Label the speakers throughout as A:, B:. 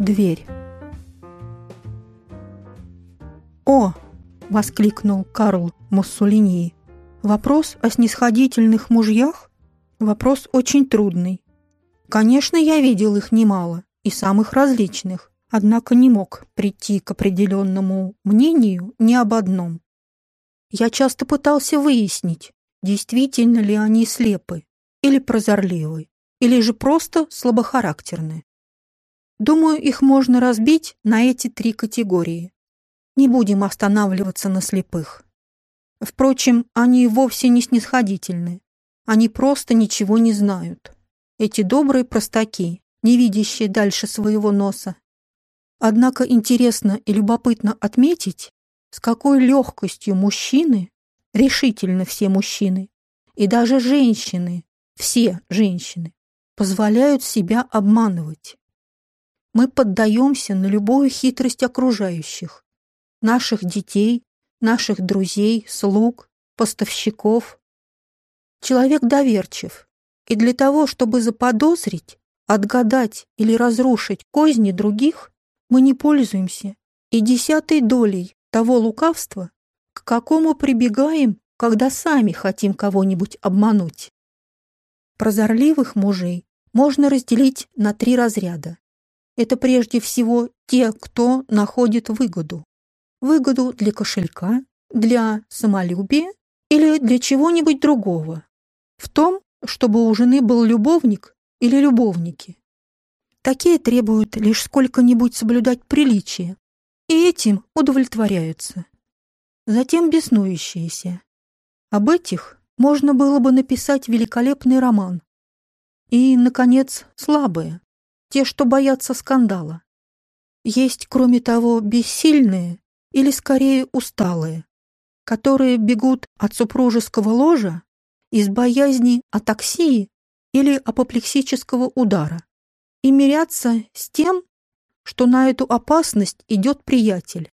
A: Дверь. «О!» — воскликнул Карл Муссолини. «Вопрос о снисходительных мужьях? Вопрос очень трудный. Конечно, я видел их немало, и самых различных, однако не мог прийти к определенному мнению ни об одном. Я часто пытался выяснить, действительно ли они слепы, или прозорливы, или же просто слабохарактерны. Думаю, их можно разбить на эти три категории. Не будем останавливаться на слепых. Впрочем, они вовсе не снисходительны. Они просто ничего не знают. Эти добрые простаки, не видящие дальше своего носа. Однако интересно и любопытно отметить, с какой легкостью мужчины, решительно все мужчины, и даже женщины, все женщины, позволяют себя обманывать. Мы поддаемся на любую хитрость окружающих, наших детей, наших друзей, слуг, поставщиков. Человек доверчив, и для того, чтобы заподозрить, отгадать или разрушить козни других, мы не пользуемся и десятой долей того лукавства, к какому прибегаем, когда сами хотим кого-нибудь обмануть. Прозорливых мужей можно разделить на три разряда это прежде всего те, кто находит выгоду. Выгоду для кошелька, для самолюбия или для чего-нибудь другого. В том, чтобы у жены был любовник или любовники. Такие требуют лишь сколько-нибудь соблюдать приличие, и этим удовлетворяются. Затем беснующиеся. Об этих можно было бы написать великолепный роман. И, наконец, слабые, те, что боятся скандала. Есть, кроме того, бессильные или, скорее, усталые, которые бегут от супружеского ложа из боязни атаксии или апоплексического удара и мирятся с тем, что на эту опасность идет приятель.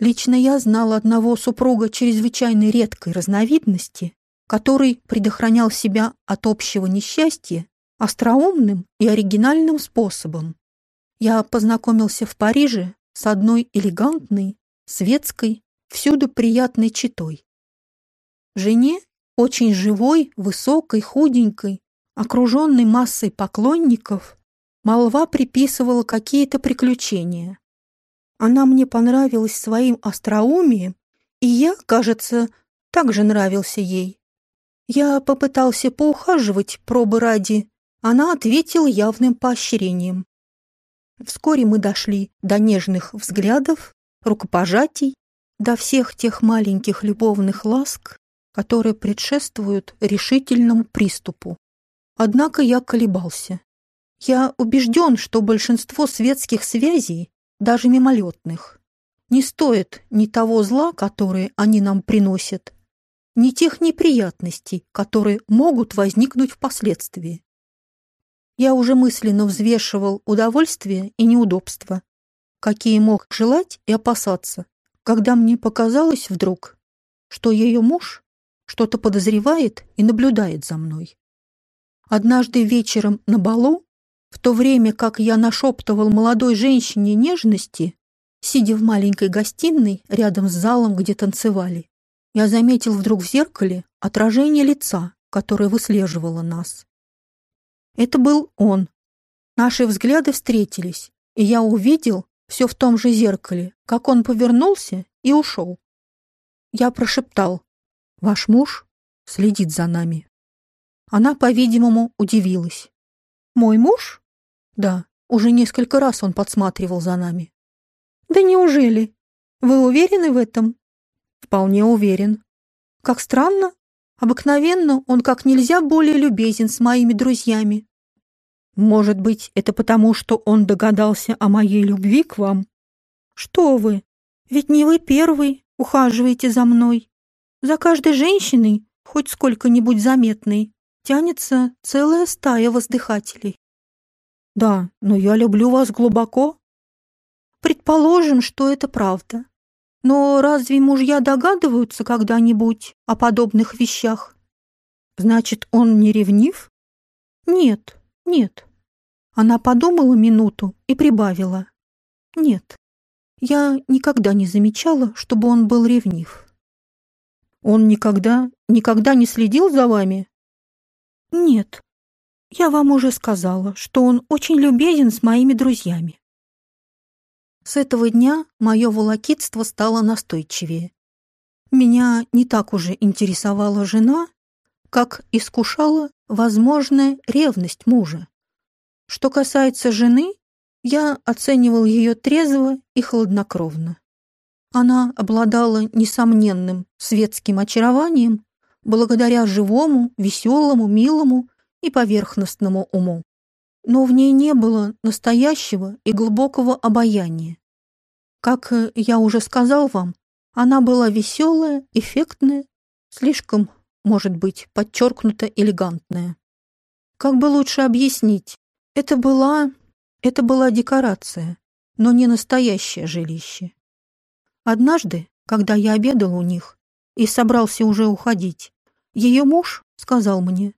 A: Лично я знал одного супруга чрезвычайно редкой разновидности, который предохранял себя от общего несчастья остроумным и оригинальным способом. Я познакомился в Париже с одной элегантной, светской, всюду приятной читой. Жене, очень живой, высокой, худенькой, окруженной массой поклонников, молва приписывала какие-то приключения. Она мне понравилась своим остроумием, и я, кажется, также нравился ей. Я попытался поухаживать пробы ради она ответила явным поощрением. Вскоре мы дошли до нежных взглядов, рукопожатий, до всех тех маленьких любовных ласк, которые предшествуют решительному приступу. Однако я колебался. Я убежден, что большинство светских связей, даже мимолетных, не стоит ни того зла, которое они нам приносят, ни тех неприятностей, которые могут возникнуть впоследствии. Я уже мысленно взвешивал удовольствие и неудобства, какие мог желать и опасаться, когда мне показалось вдруг, что ее муж что-то подозревает и наблюдает за мной. Однажды вечером на балу, в то время как я нашептывал молодой женщине нежности, сидя в маленькой гостиной рядом с залом, где танцевали, я заметил вдруг в зеркале отражение лица, которое выслеживало нас. Это был он. Наши взгляды встретились, и я увидел все в том же зеркале, как он повернулся и ушел. Я прошептал, «Ваш муж следит за нами». Она, по-видимому, удивилась. «Мой муж?» «Да, уже несколько раз он подсматривал за нами». «Да неужели? Вы уверены в этом?» «Вполне уверен». «Как странно. Обыкновенно он как нельзя более любезен с моими друзьями. Может быть, это потому, что он догадался о моей любви к вам? Что вы? Ведь не вы первый ухаживаете за мной. За каждой женщиной, хоть сколько-нибудь заметной, тянется целая стая воздыхателей. Да, но я люблю вас глубоко. Предположим, что это правда. Но разве мужья догадываются когда-нибудь о подобных вещах? Значит, он не ревнив? Нет, нет. Она подумала минуту и прибавила. Нет, я никогда не замечала, чтобы он был ревнив. Он никогда, никогда не следил за вами? Нет. Я вам уже сказала, что он очень любезен с моими друзьями. С этого дня мое волокитство стало настойчивее. Меня не так уже интересовала жена, как искушала возможная ревность мужа. Что касается жены, я оценивал ее трезво и хладнокровно. Она обладала несомненным светским очарованием благодаря живому, веселому, милому и поверхностному уму. Но в ней не было настоящего и глубокого обаяния. Как я уже сказал вам, она была веселая, эффектная, слишком, может быть, подчеркнуто элегантная. Как бы лучше объяснить? Это была... это была декорация, но не настоящее жилище. Однажды, когда я обедал у них и собрался уже уходить, ее муж сказал мне,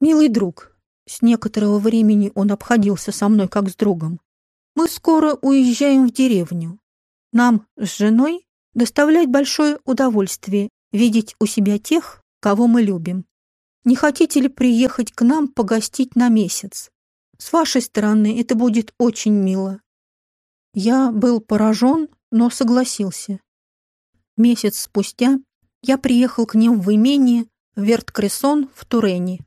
A: «Милый друг, с некоторого времени он обходился со мной как с другом, мы скоро уезжаем в деревню. Нам с женой доставляет большое удовольствие видеть у себя тех, кого мы любим. Не хотите ли приехать к нам погостить на месяц? С вашей стороны это будет очень мило. Я был поражен, но согласился. Месяц спустя я приехал к ним в имение Верткрессон в Турене.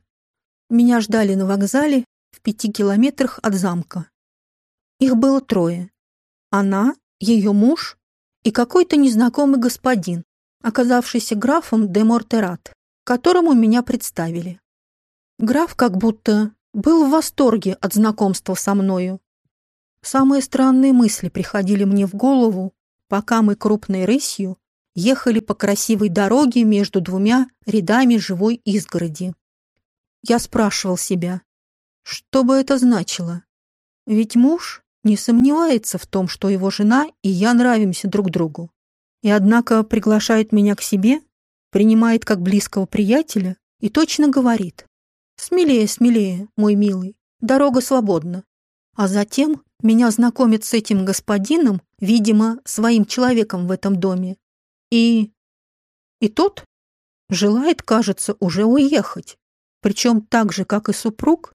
A: Меня ждали на вокзале в пяти километрах от замка. Их было трое. Она, ее муж и какой-то незнакомый господин, оказавшийся графом де Мортерат, которому меня представили. Граф как будто был в восторге от знакомства со мною. Самые странные мысли приходили мне в голову, пока мы крупной рысью ехали по красивой дороге между двумя рядами живой изгороди. Я спрашивал себя, что бы это значило? Ведь муж не сомневается в том, что его жена и я нравимся друг другу. И однако приглашает меня к себе, принимает как близкого приятеля и точно говорит «Смелее, смелее, мой милый, дорога свободна». А затем меня знакомит с этим господином, видимо, своим человеком в этом доме. И... и тот желает, кажется, уже уехать. Причем так же, как и супруг,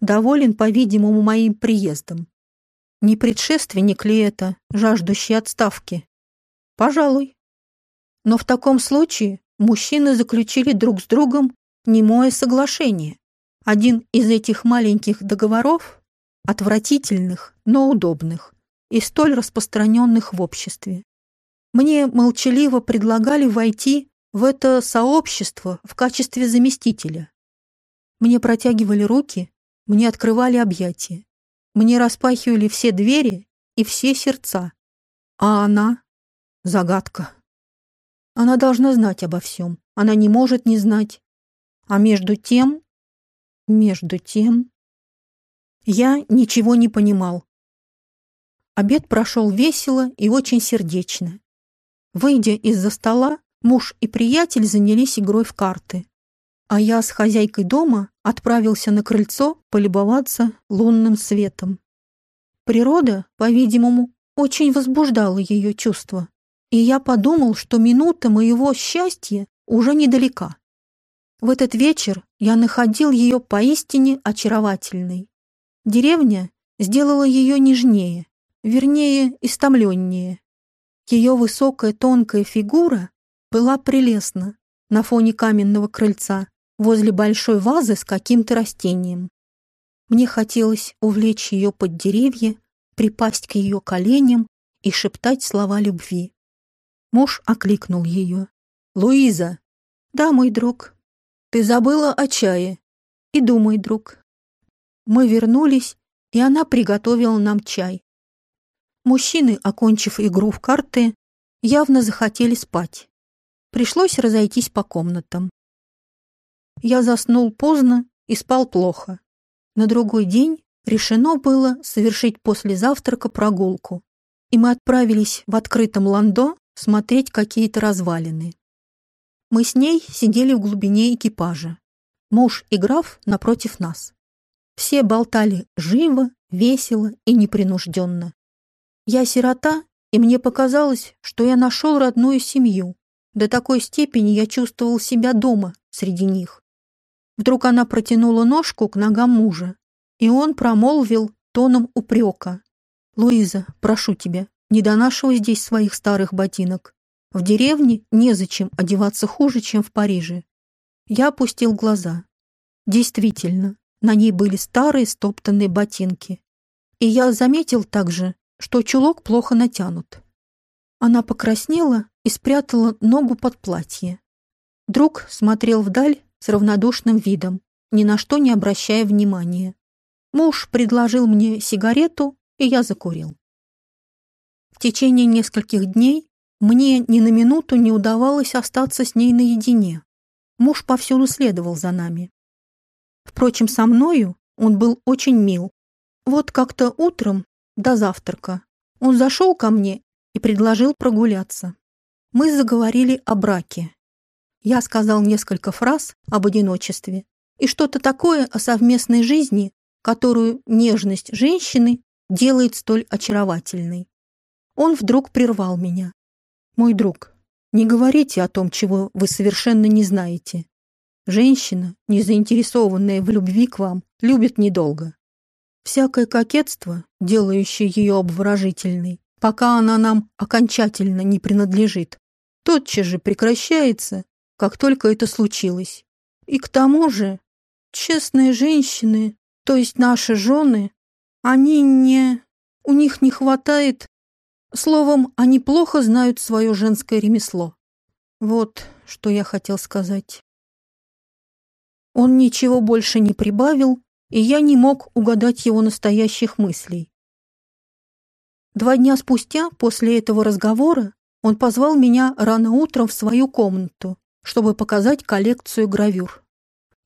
A: доволен, по-видимому, моим приездом. Не предшественник ли это, жаждущий отставки? Пожалуй. Но в таком случае мужчины заключили друг с другом немое соглашение. Один из этих маленьких договоров, отвратительных, но удобных, и столь распространенных в обществе. Мне молчаливо предлагали войти в это сообщество в качестве заместителя. Мне протягивали руки, мне открывали объятия. Мне распахивали все двери и все сердца. А она — загадка. Она должна знать обо всем. Она не может не знать. А между тем... Между тем... Я ничего не понимал. Обед прошел весело и очень сердечно. Выйдя из-за стола, муж и приятель занялись игрой в карты. А я с хозяйкой дома отправился на крыльцо полюбоваться лунным светом. Природа, по-видимому, очень возбуждала ее чувства, и я подумал, что минута моего счастья уже недалека. В этот вечер я находил ее поистине очаровательной. Деревня сделала ее нежнее, вернее, истомленнее. Ее высокая тонкая фигура была прелестна на фоне каменного крыльца, возле большой вазы с каким-то растением. Мне хотелось увлечь ее под деревья, припасть к ее коленям и шептать слова любви. Муж окликнул ее. «Луиза!» «Да, мой друг». «Ты забыла о чае?» «Иду, мой друг». Мы вернулись, и она приготовила нам чай. Мужчины, окончив игру в карты, явно захотели спать. Пришлось разойтись по комнатам. Я заснул поздно и спал плохо. На другой день решено было совершить после завтрака прогулку, и мы отправились в открытом ландо смотреть какие-то развалины. Мы с ней сидели в глубине экипажа. Муж и граф напротив нас. Все болтали живо, весело и непринужденно. Я сирота, и мне показалось, что я нашел родную семью. До такой степени я чувствовал себя дома среди них. Вдруг она протянула ножку к ногам мужа, и он промолвил тоном упрека. «Луиза, прошу тебя, не донашивай здесь своих старых ботинок. В деревне незачем одеваться хуже, чем в Париже». Я опустил глаза. Действительно, на ней были старые стоптанные ботинки. И я заметил также, что чулок плохо натянут. Она покраснела и спрятала ногу под платье. Друг смотрел вдаль с равнодушным видом, ни на что не обращая внимания. Муж предложил мне сигарету, и я закурил. В течение нескольких дней мне ни на минуту не удавалось остаться с ней наедине. Муж повсюду следовал за нами. Впрочем, со мною он был очень мил. Вот как-то утром, до завтрака, он зашел ко мне и предложил прогуляться. Мы заговорили о браке. Я сказал несколько фраз об одиночестве и что-то такое о совместной жизни, которую нежность женщины делает столь очаровательной. Он вдруг прервал меня. «Мой друг, не говорите о том, чего вы совершенно не знаете. Женщина, не заинтересованная в любви к вам, любит недолго. Всякое кокетство, делающее ее обворожительной, пока она нам окончательно не принадлежит, тотчас же прекращается, как только это случилось. И к тому же, честные женщины, то есть наши жены, они не... у них не хватает... Словом, они плохо знают свое женское ремесло. Вот, что я хотел сказать. Он ничего больше не прибавил, и я не мог угадать его настоящих мыслей. Два дня спустя, после этого разговора, он позвал меня рано утром в свою комнату, чтобы показать коллекцию гравюр.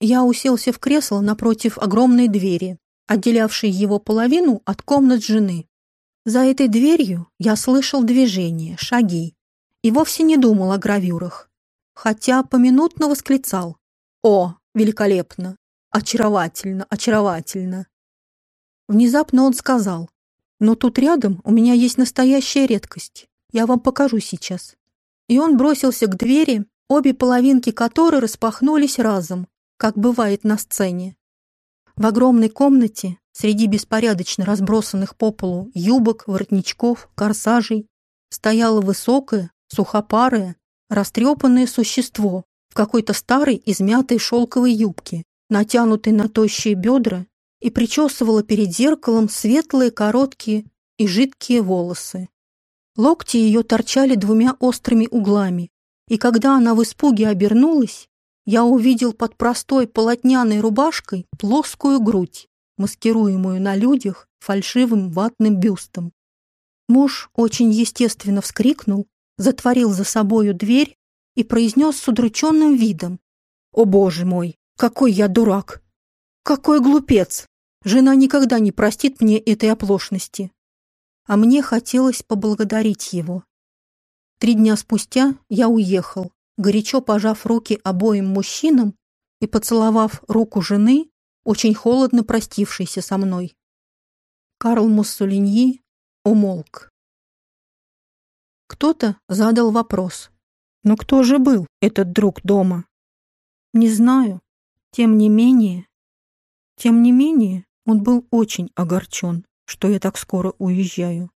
A: Я уселся в кресло напротив огромной двери, отделявшей его половину от комнат жены. За этой дверью я слышал движения, шаги, и вовсе не думал о гравюрах, хотя поминутно восклицал «О, Великолепно. Очаровательно, очаровательно. Внезапно он сказал, но тут рядом у меня есть настоящая редкость. Я вам покажу сейчас. И он бросился к двери, обе половинки которой распахнулись разом, как бывает на сцене. В огромной комнате, среди беспорядочно разбросанных по полу юбок, воротничков, корсажей, стояло высокое, сухопарое, растрепанное существо в какой-то старой измятой шелковой юбке, натянутой на тощие бедра, и причесывала перед зеркалом светлые, короткие и жидкие волосы. Локти ее торчали двумя острыми углами, и когда она в испуге обернулась, я увидел под простой полотняной рубашкой плоскую грудь, маскируемую на людях фальшивым ватным бюстом. Муж очень естественно вскрикнул, затворил за собою дверь и произнес с удрученным видом. «О, боже мой, какой я дурак! Какой глупец! Жена никогда не простит мне этой оплошности!» А мне хотелось поблагодарить его. Три дня спустя я уехал, горячо пожав руки обоим мужчинам и поцеловав руку жены, очень холодно простившейся со мной. Карл Муссолиньи умолк. Кто-то задал вопрос. Но кто же был этот друг дома? Не знаю. Тем не менее... Тем не менее, он был очень огорчен, что я так скоро уезжаю.